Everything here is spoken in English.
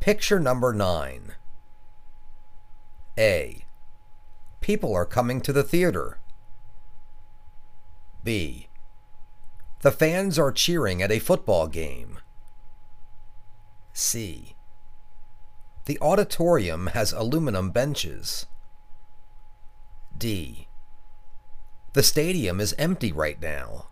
Picture number 9. A. People are coming to the theater. B. The fans are cheering at a football game. C. The auditorium has aluminum benches. D. The stadium is empty right now.